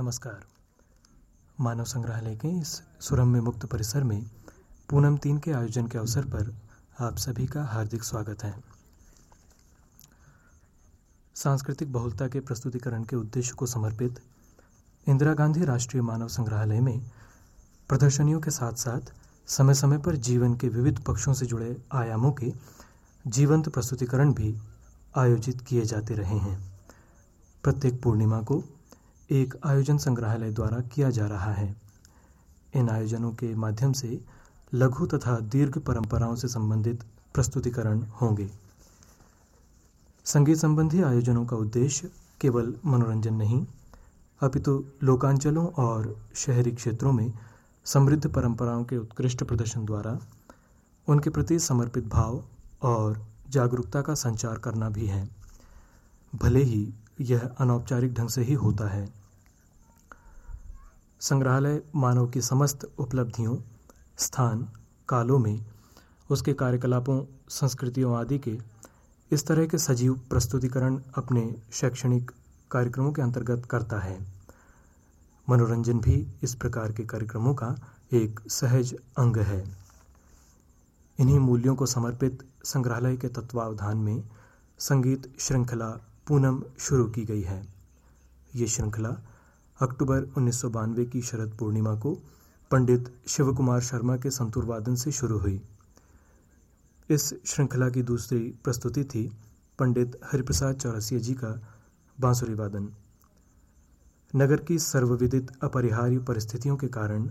नमस्कार। मानव संग्रहालय के इस सुरम्य मुक्त परिसर में पूनम तीन के आयोजन के अवसर पर आप सभी का हार्दिक स्वागत है। सांस्कृतिक बहुलता के प्रस्तुतिकरण के उद्देश्य को समर्पित इंदिरा गांधी राष्ट्रीय मानव संग्रहालय में प्रदर्शनियों के साथ साथ समय समय पर जीवन के विविध पक्षों से जुड़े आयामों के जीवंत प्रस्तुतिकरण भी आयोजित किए जाते रहे हैं। प्रत्येक पूर्णिमा को एक आयोजन संग्रहालय द्वारा किया जा रहा है। इन आयोजनों के माध्यम से लघु तथा दीर्घ परंपराओं से संबंधित प्रस्तुतिकरण होंगे। संगीत संबंधी आयोजनों का उद्देश्य केवल मनोरंजन नहीं, अपितु लोकांचलों और शहरी क्षेत्रों में समृद्ध परंपराओं के उत्कृष्ट प्रदर्शन द्वारा उनके प्रति समर्पित भाव और जागरूकता का संचार करना भी है। भले ही यह अनौपचारिक ढंग से ही होता है। संग्रहालय मानव की समस्त उपलब्धियों, स्थान, कालों में, उसके कार्यकलापों, संस्कृतियों आदि के इस तरह के सजीव प्रस्तुतिकरण अपने शैक्षणिक कार्यक्रमों के अंतर्गत करता है। मनोरंजन भी इस प्रकार के कार्यक्रमों का एक सहज अंग है। इन्हीं मूल्यों को समर्पित संग्रहालय के तत्वावधान में संगीत श्रृंखला पूनम शुरू की गई है। ये श्रृंखला अक्टूबर उन्नीस सौ बानवे की शरद पूर्णिमा को पंडित शिव कुमार शर्मा के संतूर वादन से शुरू हुई। इस श्रृंखला की दूसरी प्रस्तुति थी पंडित हरिप्रसाद चौरसिया जी का बांसुरी वादन। नगर की सर्वविदित अपरिहार्य परिस्थितियों के कारण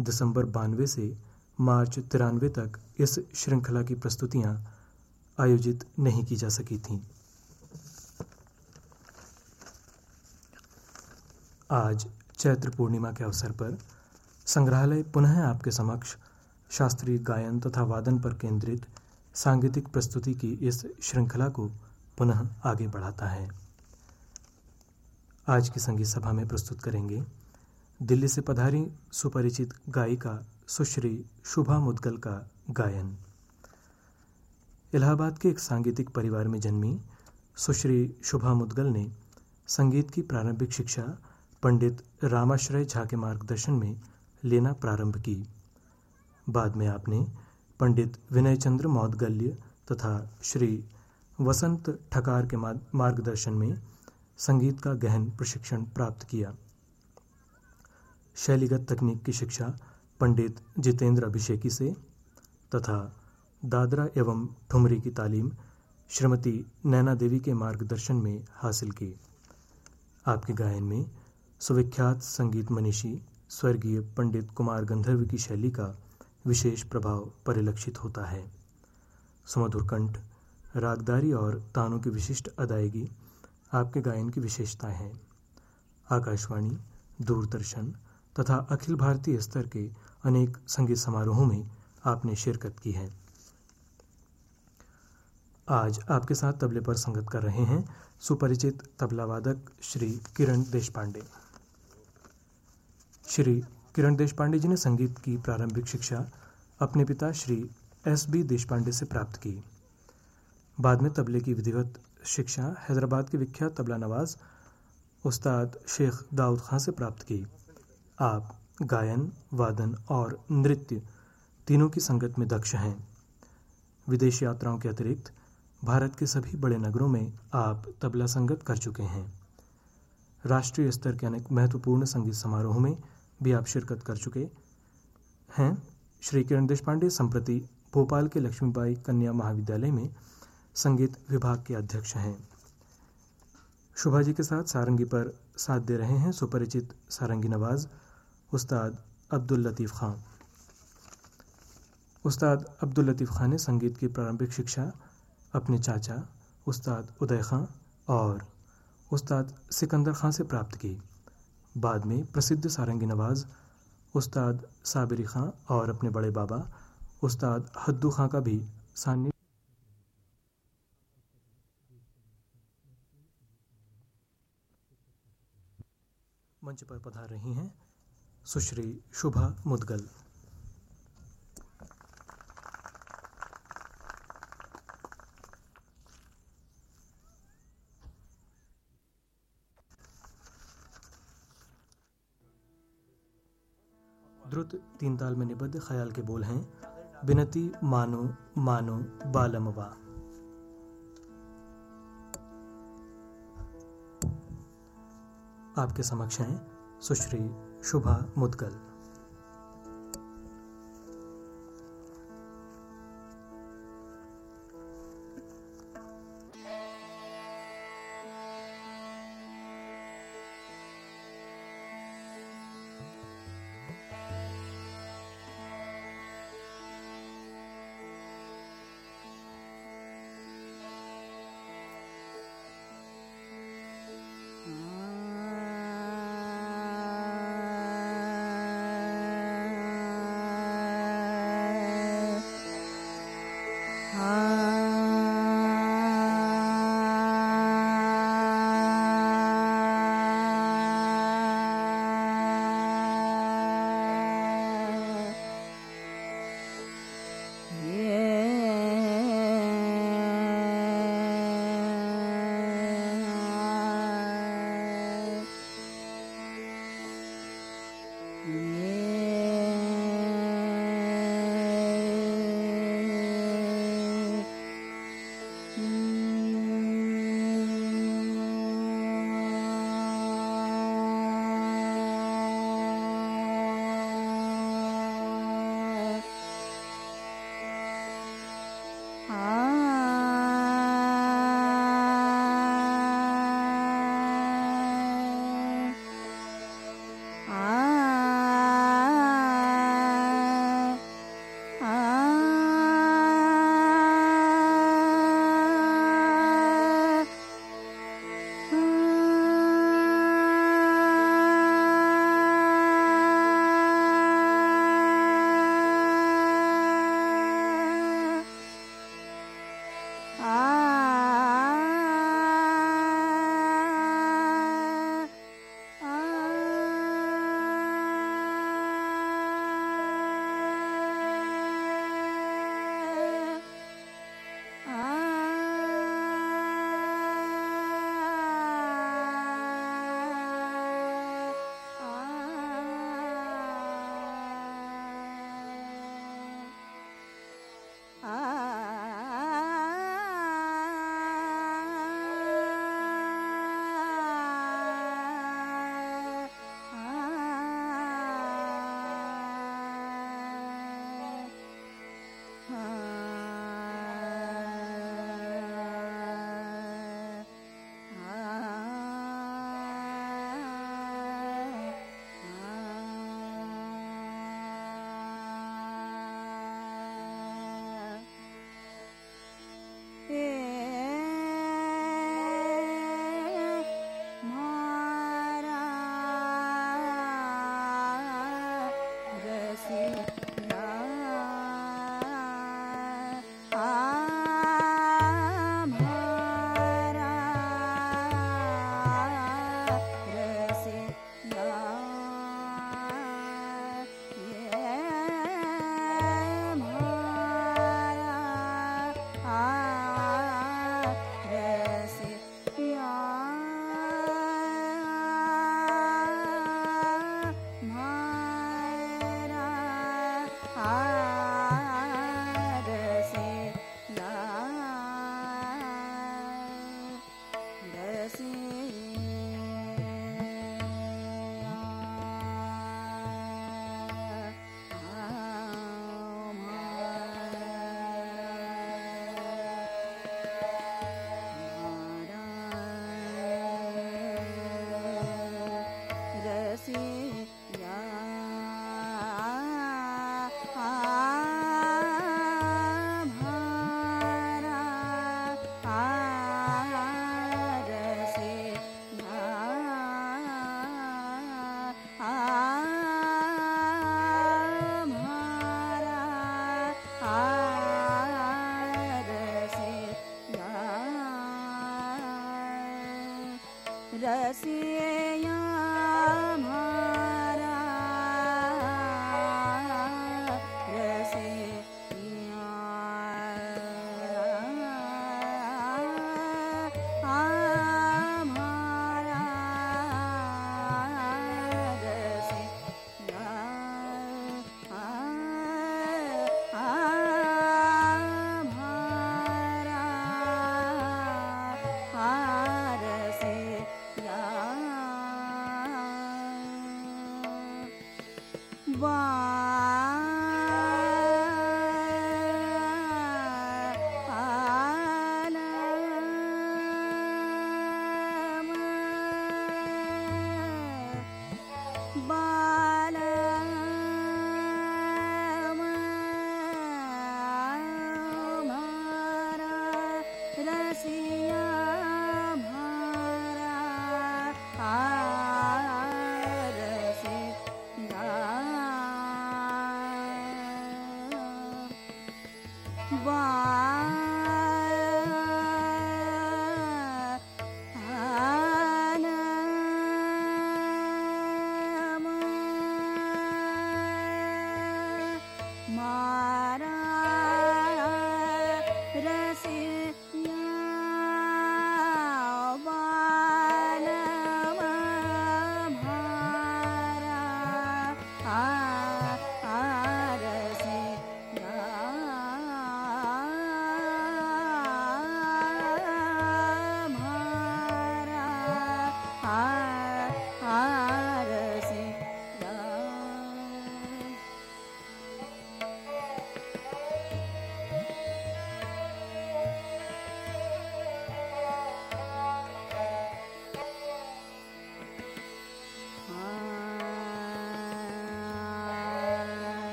दिसंबर बानवे से मार्च तिरानवे तक इस श्रृंखला की प्रस्तुतियाँ आयोजित नहीं की जा सकी थीं। आज चैत्र पूर्णिमा के अवसर पर संग्रहालय पुनः आपके समक्ष शास्त्रीय गायन तथा वादन पर केंद्रित सांगीतिक प्रस्तुति की इस श्रृंखला को पुनः आगे बढ़ाता है। आज की संगीत सभा में प्रस्तुत करेंगे दिल्ली से पधारी सुपरिचित गायिका सुश्री शुभा मुदगल का गायन। इलाहाबाद के एक सांगीतिक परिवार में जन्मी सुश्री शुभा मुदगल ने संगीत की प्रारंभिक शिक्षा पंडित रामाश्रय झा के मार्गदर्शन में लेना प्रारंभ की। बाद में आपने पंडित विनय चंद्र मौदगल्य तथा श्री वसंत ठकार के मार्गदर्शन में संगीत का गहन प्रशिक्षण प्राप्त किया। शैलीगत तकनीक की शिक्षा पंडित जितेंद्र अभिषेकी से तथा दादरा एवं ठुमरी की तालीम श्रीमती नैना देवी के मार्गदर्शन में हासिल की। आपके गायन में सुविख्यात संगीत मनीषी स्वर्गीय पंडित कुमार गंधर्व की शैली का विशेष प्रभाव परिलक्षित होता है। सुमधुर कंठ, रागदारी और तानों की विशिष्ट अदायगी आपके गायन की विशेषताएँ हैं। आकाशवाणी, दूरदर्शन तथा अखिल भारतीय स्तर के अनेक संगीत समारोहों में आपने शिरकत की है। आज आपके साथ तबले पर संगत कर रहे हैं सुपरिचित तबला वादक श्री किरण देशपांडे। श्री किरण देशपांडे जी ने संगीत की प्रारंभिक शिक्षा अपने पिता श्री एस बी देशपांडे से प्राप्त की। बाद में तबले की विधिवत शिक्षा हैदराबाद के विख्यात तबला नवाज़ उस्ताद शेख दाऊद खां से प्राप्त की। आप गायन, वादन और नृत्य तीनों की संगत में दक्ष हैं। विदेश यात्राओं के अतिरिक्त भारत के सभी बड़े नगरों में आप तबला संगत कर चुके हैं। राष्ट्रीय स्तर के अनेक महत्वपूर्ण संगीत समारोहों में भी आप शिरकत कर चुके हैं। श्री किरण देशपांडे संप्रति भोपाल के लक्ष्मीबाई कन्या महाविद्यालय में संगीत विभाग के अध्यक्ष हैं। शुभा जी के साथ सारंगी पर साथ दे रहे हैं सुपरिचित सारंगी नवाज़, उस्ताद अब्दुल लतीफ़ खां उस्ताद अब्दुल लतीफ़ खां ने संगीत की प्रारंभिक शिक्षा अपने चाचा, उस्ताद उदय खां और उस्ताद सिकंदर खां से प्राप्त की। बाद में प्रसिद्ध सारंगी नवाज़, उस्ताद साबिरी खां और अपने बड़े बाबा, उस्ताद हद्दू खां का भी सान्य मंच पर पधार रही हैं सुश्री शुभा मुदगल। तीन ताल में निबद्ध ख्याल के बोल हैं। बिनती, मानो मानो, बालमवा। आपके समक्ष हैं सुश्री शुभा मुदगल।